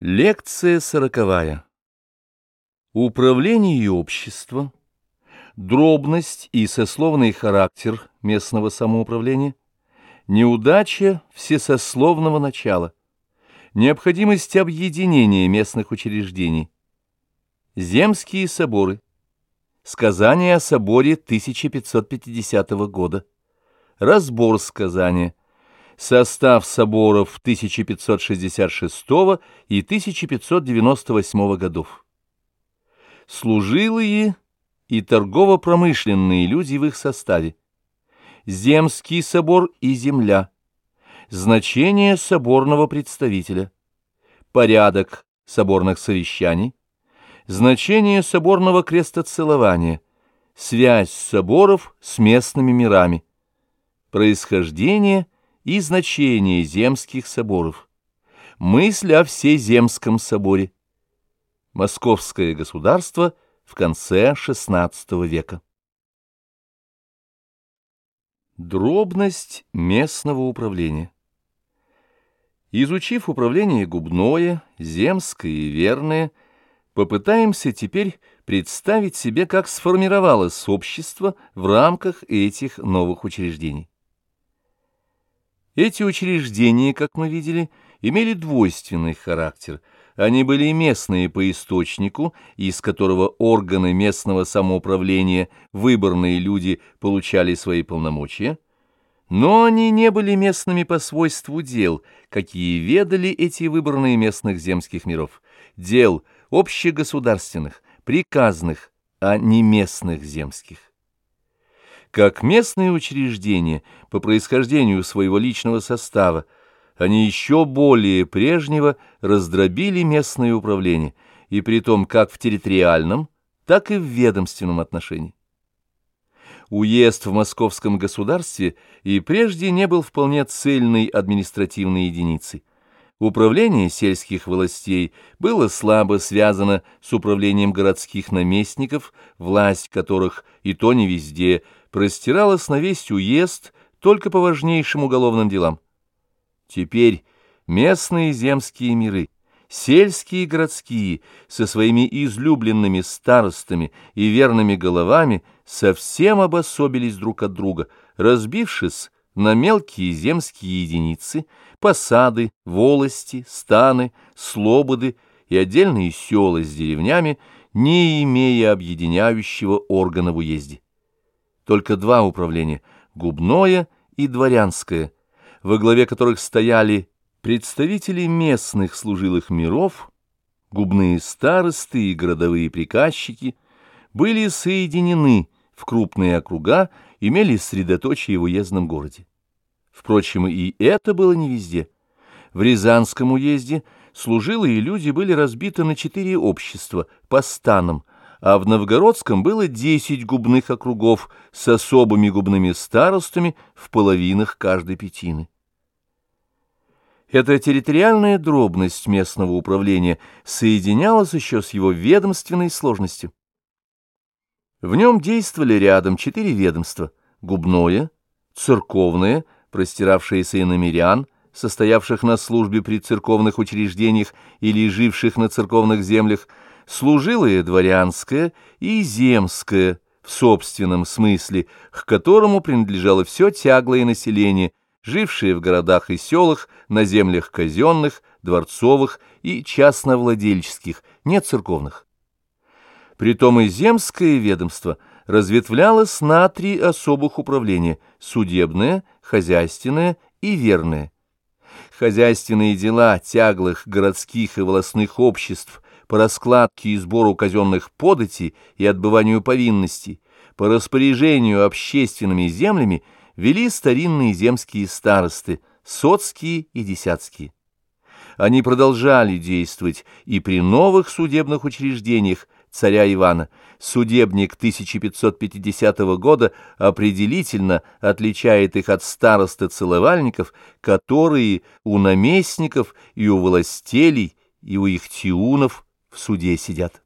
Лекция сороковая. Управление и общество, дробность и сословный характер местного самоуправления, неудача всесословного начала, необходимость объединения местных учреждений, земские соборы, сказание о соборе 1550 года, разбор сказания, состав соборов 1566 и 1598 годов. Служилые и торгово-промышленные люди в их составе. Земский собор и земля. Значение соборного представителя. Порядок соборных совещаний. Значение соборного крестоцелования. Связь соборов с местными мирами. Происхождение – и значение земских соборов. Мысль о всеземском соборе. Московское государство в конце XVI века. Дробность местного управления. Изучив управление губное, земское и верное, попытаемся теперь представить себе, как сформировалось общество в рамках этих новых учреждений. Эти учреждения, как мы видели, имели двойственный характер. Они были местные по источнику, из которого органы местного самоуправления, выборные люди, получали свои полномочия, но они не были местными по свойству дел, какие ведали эти выборные местных земских миров, дел общегосударственных, приказных, а не местных земских как местные учреждения по происхождению своего личного состава, они еще более прежнего раздробили местное управление, и при том как в территориальном, так и в ведомственном отношении. Уезд в московском государстве и прежде не был вполне цельной административной единицей. Управление сельских властей было слабо связано с управлением городских наместников, власть которых и то не везде – простиралась на весь уезд только по важнейшим уголовным делам. Теперь местные земские миры, сельские и городские, со своими излюбленными старостами и верными головами совсем обособились друг от друга, разбившись на мелкие земские единицы, посады, волости, станы, слободы и отдельные села с деревнями, не имея объединяющего органа в уезде только два управления – губное и дворянское, во главе которых стояли представители местных служилых миров, губные старосты и городовые приказчики, были соединены в крупные округа, имели средоточие в уездном городе. Впрочем, и это было не везде. В Рязанском уезде служилые люди были разбиты на четыре общества по станам – а в Новгородском было десять губных округов с особыми губными старостами в половинах каждой пятины. Эта территориальная дробность местного управления соединялась еще с его ведомственной сложностью. В нем действовали рядом четыре ведомства – губное, церковное, простиравшееся и на мирян, состоявших на службе при церковных учреждениях или живших на церковных землях – служилое дворянское и земское в собственном смысле, к которому принадлежало все тяглое население, жившее в городах и селах, на землях казенных, дворцовых и частновладельческих, не церковных. Притом и земское ведомство разветвлялось на три особых управления – судебное, хозяйственное и верное. Хозяйственные дела тяглых городских и волостных обществ – по раскладке и сбору казенных податей и отбыванию повинностей, по распоряжению общественными землями вели старинные земские старосты, соцкие и десятские. Они продолжали действовать и при новых судебных учреждениях царя Ивана. Судебник 1550 года определительно отличает их от старосты-целовальников, которые у наместников и у властелей, и у их тиунов – в суде сидят.